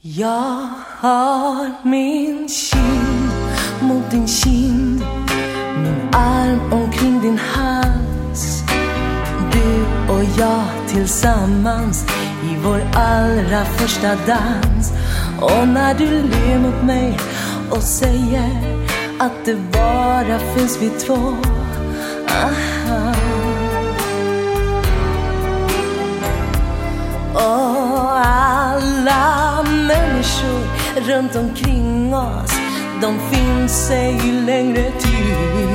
Jag har min kind mot din kind. Min arm omkring din hals. Du och jag tillsammans i vår allra första dans. Och när du ler mot mig och säger att det bara finns vi två. Aha. Människor runt omkring oss. De finns ej längre till.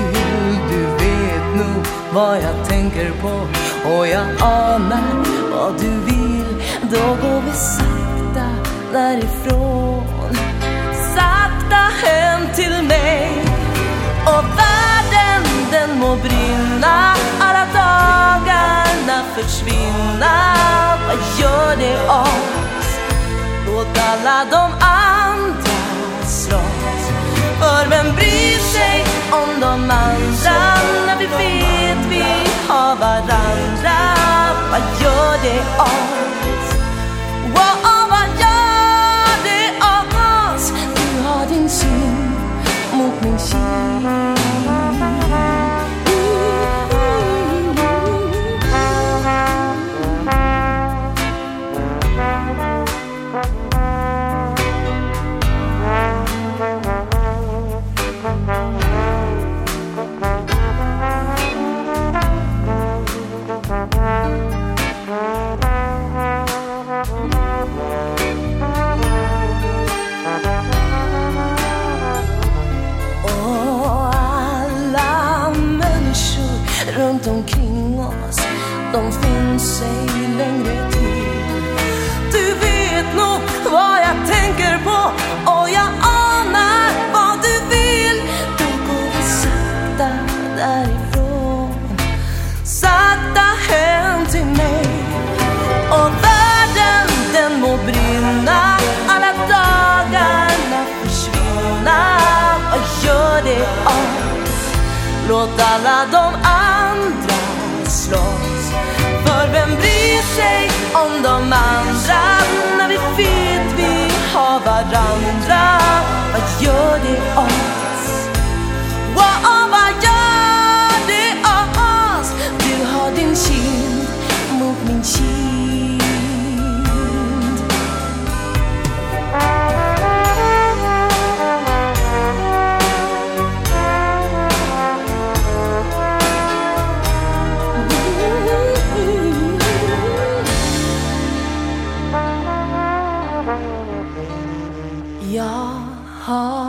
Du vet nog vad jag tänker på. Och jag anar vad du vill. Då går vi sakta därifrån. Sakta hem till mig. Och världen den må brinna. Alla dagarna försvinna. Vad gör det av mot alla de andra slåss För vem bryr sig om de andra När vi vet vi har varandra Vad gör det oss? Wow, vad gör det oss? Du har din kind mot min kind runt omkring oss. De finns ej längre till. Du vet nog vad jag tänker på. Och jag anar vad du vill. Då går vi sakta därifrån. Sakta hem till mig. Och världen den må brinna. Alla dagarna försvinna. Vad gör det oss? Låt alla de andra slåss För vem bryr sig om de andra När vi vet vi har varandra Vad gör det om? Jag